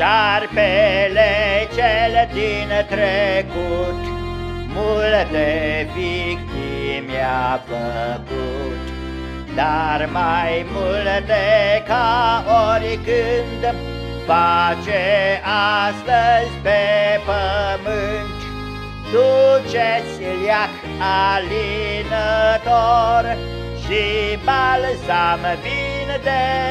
Șarpele cel din trecut Multe victime a făcut. Dar mai multe ca oricând Face astăzi pe pământ. Duceți leac alinător Și balsam vindecător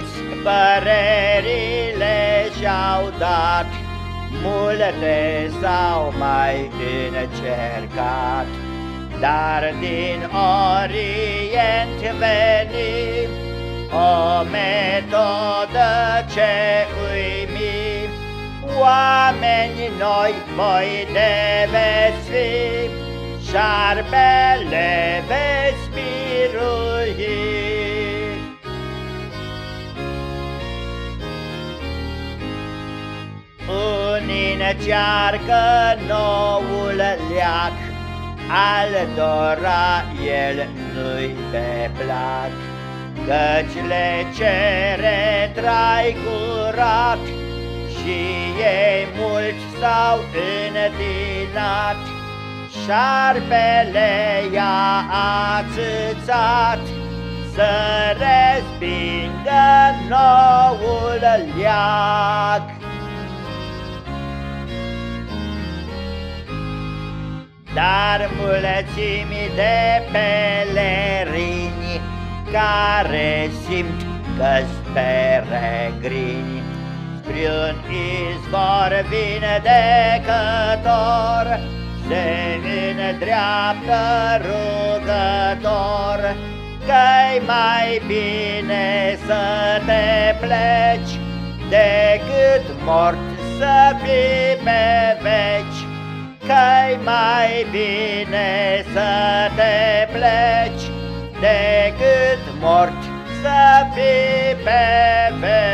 Mulți părerile și-au dat, Multe s-au mai încercat, Dar din Orient veni O metodă ce uimi, Oameni noi voi de veți fi, Șarpele veți birui. Unii încearcă noul leac, Altora el nu-i pe plac, Căci le cere trai curat, Și ei mulți s-au întinat, Șarpele i-a ațățat, Să respingă noul leac. Dar mulățimi de pelerini Care simt că-s peregrini Spre un izvor vindecător Se îndreaptă rugător. Că-i mai bine să te pleci Decât mort să fii pe veci că mai bine să te pleci Decât mort să fii pe veci.